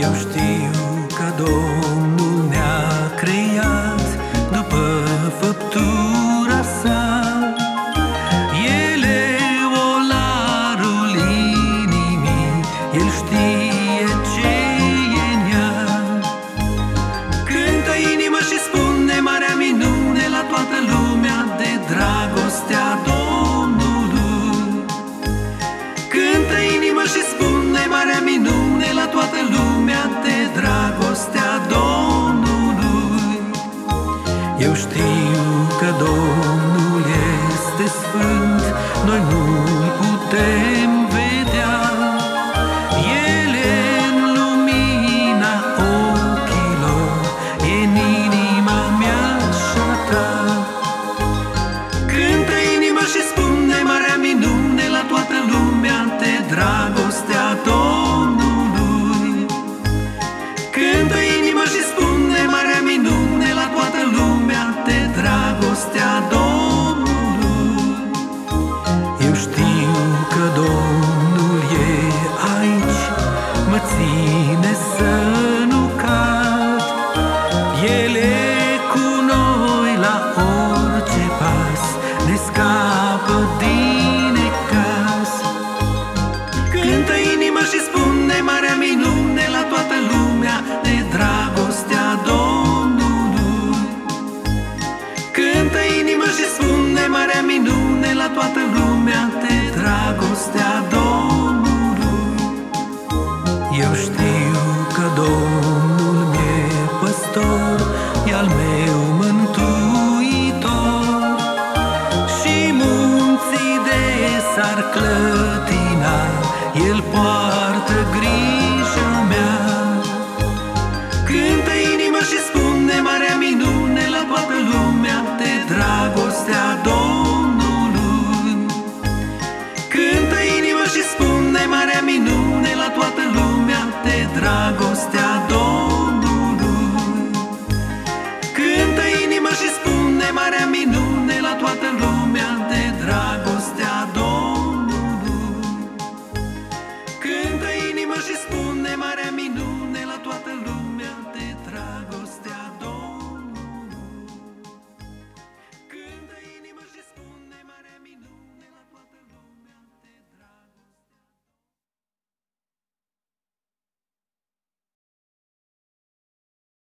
Eu știu că Domnul ne-a creat după făptura sa. El e olarul inimii, El știe ce e în ea. Cântă inima și spune Eu știu că Domnul este sfânt, noi nu-L putem vedea. El e în lumina ochilor, e în inima mea și a ta. Cântă inima și spune marea minune la toată lumea de dragostea scapă din ecaz Cântă inima și spune marea minune la toată lumea de dragostea Domnului. Cântă inima și spune marea minune la toată lumea de dragostea Domnului. Eu știu că Domnul s-ar clătina, El poartă grija mea. Cântă inima și spune marea minune la toată lumea de dragostea Domnului. Cântă inima și spune marea minune la toată lumea de dragostea